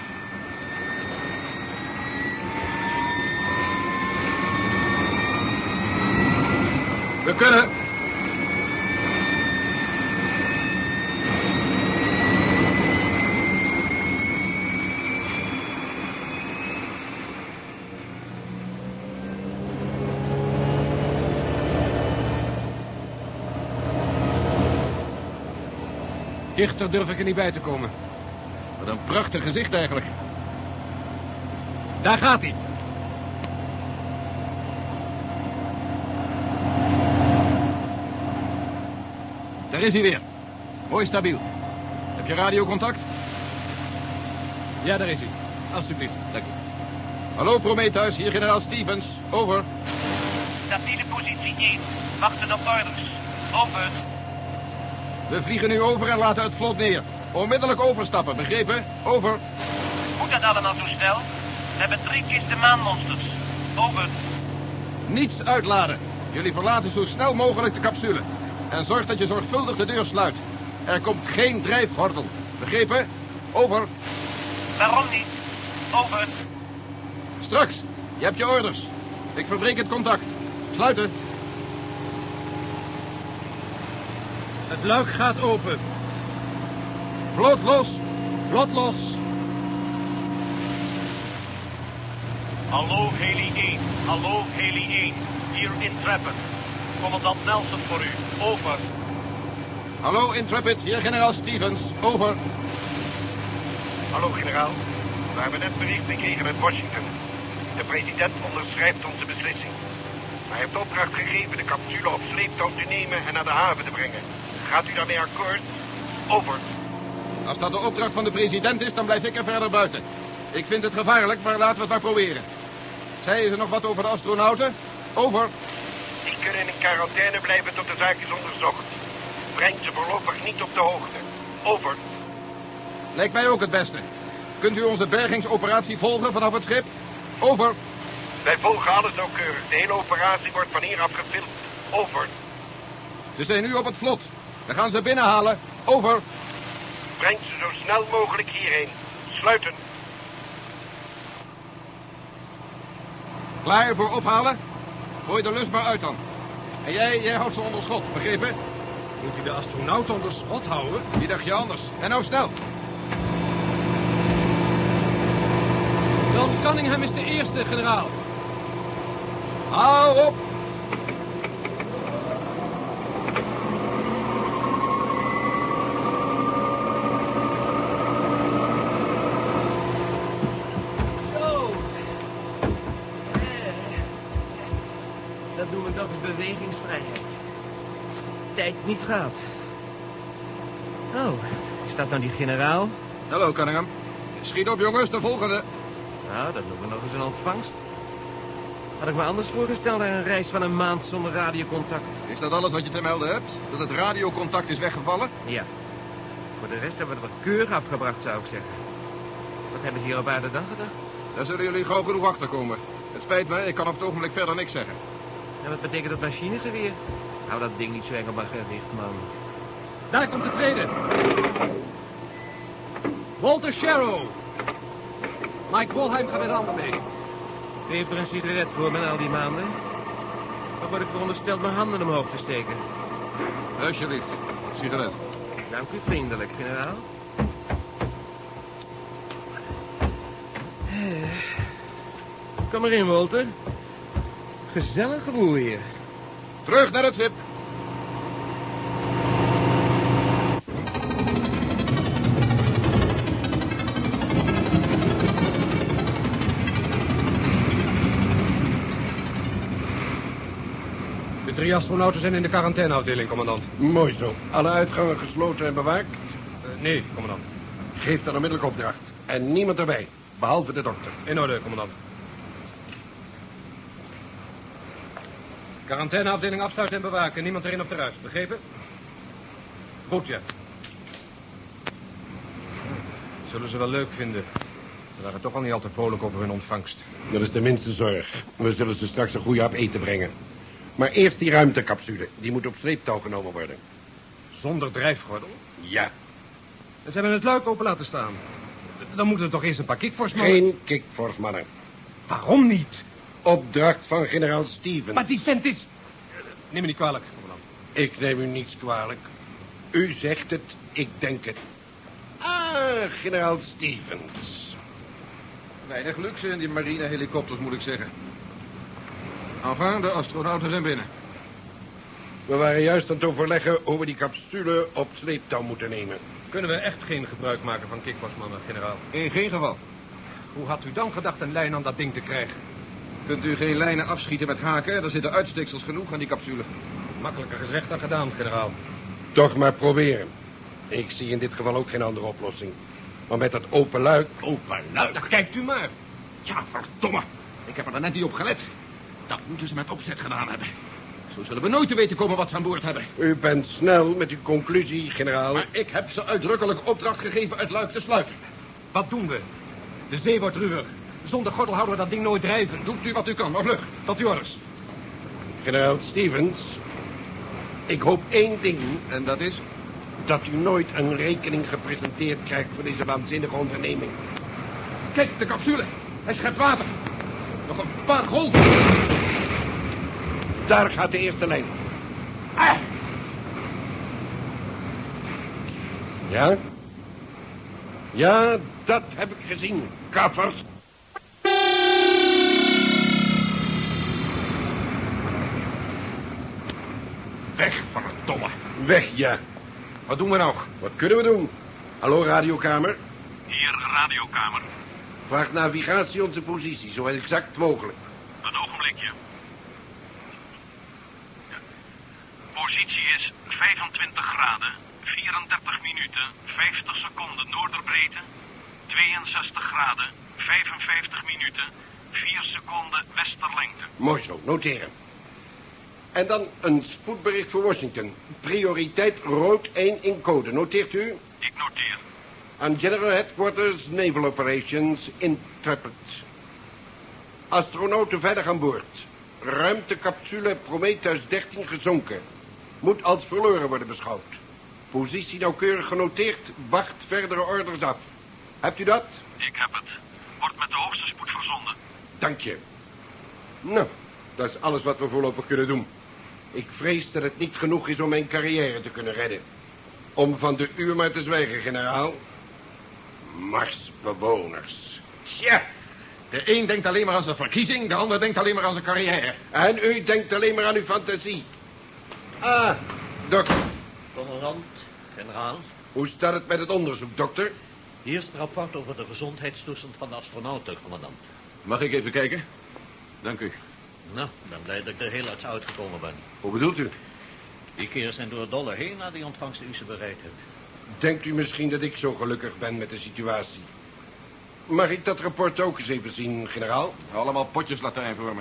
We kunnen. Dichter durf ik er niet bij te komen. Wat een prachtig gezicht eigenlijk. Daar gaat hij. Daar is hij weer. Mooi stabiel. Heb je radiocontact? Ja, daar is hij. Alsjeblieft. Dank u. Hallo Prometheus, hier generaal Stevens. Over. Stabiele positie 1. Wachten op orders. Over. We vliegen nu over en laten het vlot neer. Onmiddellijk overstappen, begrepen? Over. Moet dat allemaal zo snel? We hebben drie kisten maanmonsters. Over. Niets uitladen. Jullie verlaten zo snel mogelijk de capsule. En zorg dat je zorgvuldig de deur sluit. Er komt geen drijfgordel. Begrepen? Over. Waarom niet? Over. Straks. Je hebt je orders. Ik verbreek het contact. Sluiten. Het luik gaat open. Vlot los. Vlot los. Hallo Heli 1. Hallo Heli 1. Hier Intrepid. Commandant Nelson voor u. Over. Hallo Intrepid, hier generaal Stevens. Over. Hallo generaal. We hebben net bericht gekregen uit Washington. De president onderschrijft onze beslissing. Hij heeft opdracht gegeven de capsule op sleeptouw te nemen en naar de haven te brengen. Gaat u daarmee akkoord? Over. Als dat de opdracht van de president is, dan blijf ik er verder buiten. Ik vind het gevaarlijk, maar laten we het maar proberen. Zei ze nog wat over de astronauten? Over. Die kunnen in quarantaine blijven tot de zaak is onderzocht. Breng ze voorlopig niet op de hoogte. Over. Lijkt mij ook het beste. Kunt u onze bergingsoperatie volgen vanaf het schip? Over. Wij volgen alles nauwkeurig. De hele operatie wordt van hier afgefilmd. Over. Ze zijn nu op het vlot. We gaan ze binnenhalen. Over. Breng ze zo snel mogelijk hierheen. Sluiten. Klaar voor ophalen? Gooi de lus maar uit dan. En jij, jij houdt ze onder schot, begrepen? Moet hij de astronaut onder schot houden? Wie dacht je anders? En nou snel. John Cunningham is de eerste, generaal. Hou op. Zo. Eh, Dat noemen we toch bewegingsvrijheid. Niet gaat. Oh, is dat nou die generaal? Hallo, Cunningham. Schiet op, jongens, de volgende. Nou, dat noemen we nog eens een ontvangst. Had ik me anders voorgesteld aan een reis van een maand zonder radiocontact. Is dat alles wat je te melden hebt? Dat het radiocontact is weggevallen? Ja. Voor de rest hebben we het wel keurig afgebracht, zou ik zeggen. Wat hebben ze hier op aarde dan gedaan? Daar zullen jullie gauw genoeg achterkomen. Het spijt me, ik kan op het ogenblik verder niks zeggen. En wat betekent dat machinegeweer? Hou dat ding niet zo eng op mijn gewicht, man. Daar komt de tweede. Walter Sharrow. Mike Wolheim gaat met handen mee. Geef er een sigaret voor me na al die maanden. Dan word ik verondersteld mijn handen omhoog te steken. Alsjeblieft, sigaret. Dank u vriendelijk, generaal. Kom erin, Walter. Gezellig gevoel hier. Terug naar het schip. De drie astronauten zijn in de quarantaineafdeling, commandant. Mooi zo. Alle uitgangen gesloten en bewaakt. Eh, nee, commandant. Geef dan onmiddellijk opdracht. En niemand erbij, behalve de dokter. In orde, commandant. Quarantaineafdeling afsluiten en bewaken. Niemand erin of eruit. Begrepen? Goed, ja. Zullen ze wel leuk vinden. Ze waren toch al niet al te vrolijk over hun ontvangst. Dat is de minste zorg. We zullen ze straks een goede hap eten brengen. Maar eerst die ruimtecapsule. Die moet op sleeptouw genomen worden. Zonder drijfgordel? Ja. Ze hebben het luik open laten staan. Dan moeten er toch eerst een paar kickforce-mannen... Geen kickforce, mannen. Waarom niet? Opdracht van generaal Stevens. Maar die vent is... Neem me niet kwalijk, commandant. Ik neem u niets kwalijk. U zegt het, ik denk het. Ah, generaal Stevens. Weinig luxe in die marinehelikopters, moet ik zeggen. Enfin, de astronauten zijn binnen. We waren juist aan het overleggen hoe we die capsule op sleeptouw moeten nemen. Kunnen we echt geen gebruik maken van kickforce-mannen, generaal? In geen geval. Hoe had u dan gedacht een lijn aan dat ding te krijgen? Kunt u geen lijnen afschieten met haken? Er zitten uitsteeksels genoeg aan die capsule. Makkelijker gezegd dan gedaan, generaal. Toch maar proberen. Ik zie in dit geval ook geen andere oplossing. Maar met dat open luik... Open luik? Nou, kijkt u maar. Ja, verdomme. Ik heb er net niet op gelet. Dat moeten ze met opzet gedaan hebben. Zo zullen we nooit te weten komen wat ze aan boord hebben. U bent snel met uw conclusie, generaal. Maar ik heb ze uitdrukkelijk opdracht gegeven het luik te sluiten. Wat doen we? De zee wordt ruwer. Zonder gordel houden we dat ding nooit drijven. Doet u wat u kan, maar vlug. Tot uw orders. Generaal Stevens, ik hoop één ding. En dat is? Dat u nooit een rekening gepresenteerd krijgt voor deze waanzinnige onderneming. Kijk, de capsule. Hij schept water. Nog een paar golven. Daar gaat de eerste lijn. Ah. Ja? Ja, dat heb ik gezien. Kappers. Weg, verdomme. Weg, ja. Wat doen we nou? Wat kunnen we doen? Hallo, radiokamer. Hier, radiokamer. Vraag navigatie onze positie, zo exact mogelijk. Een ogenblikje. Positie is 25 graden, 34 minuten, 50 seconden noorderbreedte, 62 graden, 55 minuten, 4 seconden westerlengte. Mooi zo, noteren. En dan een spoedbericht voor Washington. Prioriteit rood 1 in code. Noteert u? Ik noteer. Aan General Headquarters Naval Operations Intrepid. Astronauten veilig aan boord. Ruimtecapsule Prometheus 13 gezonken. Moet als verloren worden beschouwd. Positie nauwkeurig genoteerd. Wacht verdere orders af. Hebt u dat? Ik heb het. Wordt met de hoogste spoed verzonden. Dank je. Nou, dat is alles wat we voorlopig kunnen doen. Ik vrees dat het niet genoeg is om mijn carrière te kunnen redden. Om van de uur maar te zwijgen, generaal. Marsbewoners. Tja, de een denkt alleen maar aan zijn verkiezing, de ander denkt alleen maar aan zijn carrière. En u denkt alleen maar aan uw fantasie. Ah, dokter. Commandant, generaal. Hoe staat het met het onderzoek, dokter? Hier is het rapport over de gezondheidstoestand van de astronauten, commandant. Mag ik even kijken? Dank u. Nou, ik ben blij dat ik er heel uit uitgekomen ben. Hoe bedoelt u? Die keer zijn door het dolle heen naar die ontvangst die u ze bereid hebt. Denkt u misschien dat ik zo gelukkig ben met de situatie? Mag ik dat rapport ook eens even zien, generaal? Allemaal potjes Latijn voor me.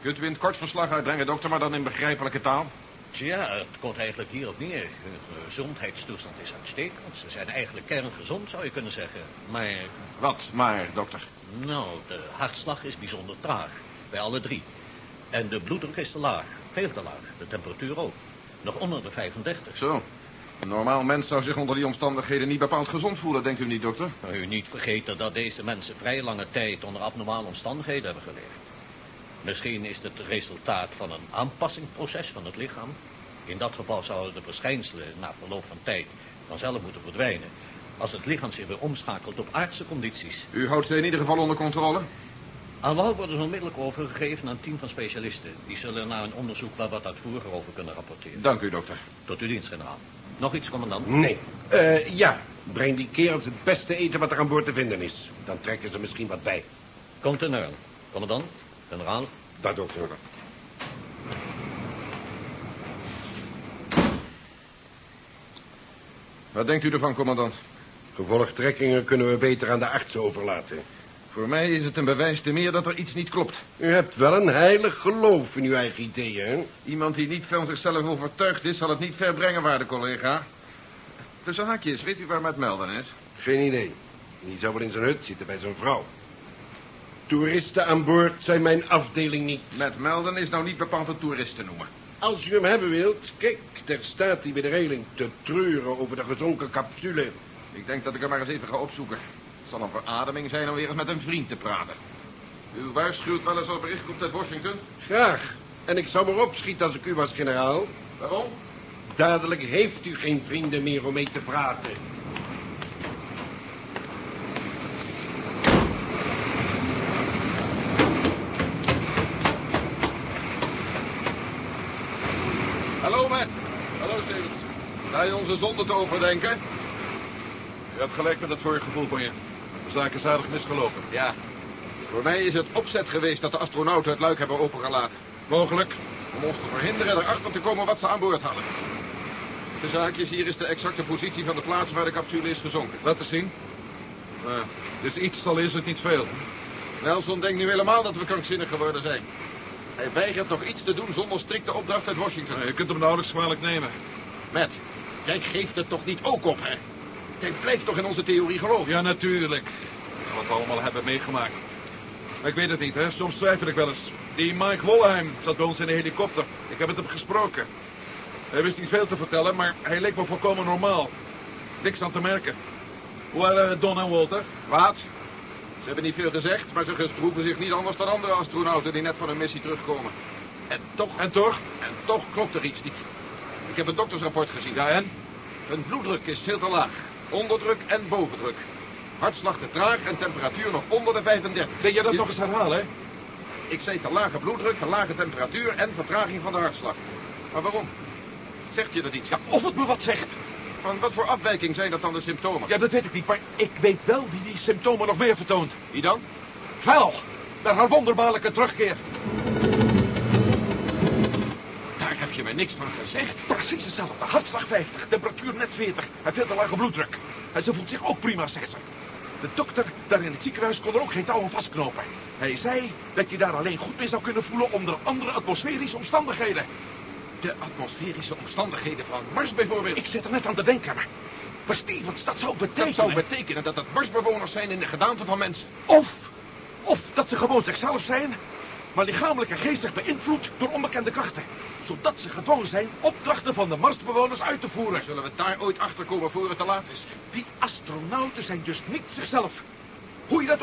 Kunt u in het kort verslag uitbrengen, dokter, maar dan in begrijpelijke taal? Tja, het komt eigenlijk hierop neer. Hun gezondheidstoestand is uitstekend. Ze zijn eigenlijk kerngezond, zou je kunnen zeggen. Maar... Wat maar, dokter? Nou, de hartslag is bijzonder traag. Bij alle drie. En de bloeddruk is te laag. Veel te laag. De temperatuur ook. Nog onder de 35. Zo. Een normaal mens zou zich onder die omstandigheden niet bepaald gezond voelen, denkt u niet, dokter? Maar u niet vergeten dat deze mensen vrij lange tijd onder abnormale omstandigheden hebben geleefd. Misschien is het het resultaat van een aanpassingsproces van het lichaam. In dat geval zouden de verschijnselen na verloop van tijd vanzelf moeten verdwijnen. Als het lichaam zich weer omschakelt op aardse condities. U houdt ze in ieder geval onder controle? Aan wal worden ze onmiddellijk overgegeven aan een team van specialisten. Die zullen na een onderzoek wel wat uitvoeriger over kunnen rapporteren. Dank u, dokter. Tot uw dienst, generaal. Nog iets, commandant? Nee. Eh, ja, breng die kerels het beste eten wat er aan boord te vinden is. Dan trekken ze misschien wat bij. Komt in orde. Commandant, generaal. Dat, dokter. Wat denkt u ervan, commandant? Gevolgtrekkingen kunnen we beter aan de artsen overlaten. Voor mij is het een bewijs te meer dat er iets niet klopt. U hebt wel een heilig geloof in uw eigen ideeën, hè? Iemand die niet van zichzelf overtuigd is, zal het niet ver brengen, waarde collega. Tussen haakjes, weet u waar met Melden is? Geen idee. Die zou wel in zijn hut zitten bij zijn vrouw. Toeristen aan boord zijn mijn afdeling niet. Met Melden is nou niet bepaald een toerist te noemen. Als u hem hebben wilt, kijk, daar staat hij bij de reling te treuren over de gezonken capsule. Ik denk dat ik hem maar eens even ga opzoeken. Het zal een verademing zijn om weer eens met een vriend te praten. U waarschuwt wel eens als bericht komt uit Washington? Graag. En ik zou maar opschieten als ik u was, generaal. Waarom? Dadelijk heeft u geen vrienden meer om mee te praten. Hallo, Matt. Hallo, Stevens. Sta je onze zonde te overdenken? U hebt gelijk met het vorige gevoel van je. De zaak is aardig misgelopen. Ja. Voor mij is het opzet geweest dat de astronauten het luik hebben opengelaten. Mogelijk. Om ons te verhinderen erachter te komen wat ze aan boord hadden. De zaakjes, hier is de exacte positie van de plaats waar de capsule is gezonken. Laat eens zien. Nou, dus iets, al is het niet veel. Nelson denkt nu helemaal dat we krankzinnig geworden zijn. Hij weigert nog iets te doen zonder strikte opdracht uit Washington. Je kunt hem nauwelijks kwalijk nemen. Matt, jij geeft het toch niet ook op, hè? Jij blijft toch in onze theorie geloven? Ja, natuurlijk. Wat we allemaal hebben meegemaakt. Maar ik weet het niet, hè. Soms twijfel ik wel eens. Die Mike Wolheim zat bij ons in een helikopter. Ik heb met hem gesproken. Hij wist niet veel te vertellen, maar hij leek me volkomen normaal. Niks aan te merken. Hoe waren Don en Walter? Wat? Ze hebben niet veel gezegd, maar ze gedroegen zich niet anders dan andere astronauten die net van hun missie terugkomen. En toch... En toch? En toch klopt er iets niet. Ik heb een doktersrapport gezien. Ja, en? Hun bloeddruk is veel te laag. Onderdruk en bovendruk. Hartslag te traag en temperatuur nog onder de 35. Wil je dat nog eens herhalen, hè? Ik zei te lage bloeddruk, te lage temperatuur en vertraging van de hartslag. Maar waarom? Zegt je dat iets? Ja, of het me wat zegt. Van wat voor afwijking zijn dat dan de symptomen? Ja, dat weet ik niet, maar ik weet wel wie die symptomen nog meer vertoont. Wie dan? Vel, naar haar wonderbaarlijke terugkeer. Je me niks van gezegd. Precies hetzelfde. Hartslag 50, temperatuur net 40 en veel te lage bloeddruk. En ze voelt zich ook prima, zegt ze. De dokter daar in het ziekenhuis kon er ook geen touwen vastknopen. Hij zei dat je daar alleen goed mee zou kunnen voelen onder andere atmosferische omstandigheden. De atmosferische omstandigheden van Mars bijvoorbeeld. Ik zit er net aan te denken, maar... Maar Stevens, dat zou betekenen... Dat zou betekenen dat het Marsbewoners zijn in de gedaante van mensen. Of, of dat ze gewoon zichzelf zijn, maar lichamelijk en geestig beïnvloed door onbekende krachten. Zodat ze gedwongen zijn opdrachten van de Marsbewoners uit te voeren. Zullen we daar ooit achter komen voor het te laat is? Die astronauten zijn dus niet zichzelf. Hoe je dat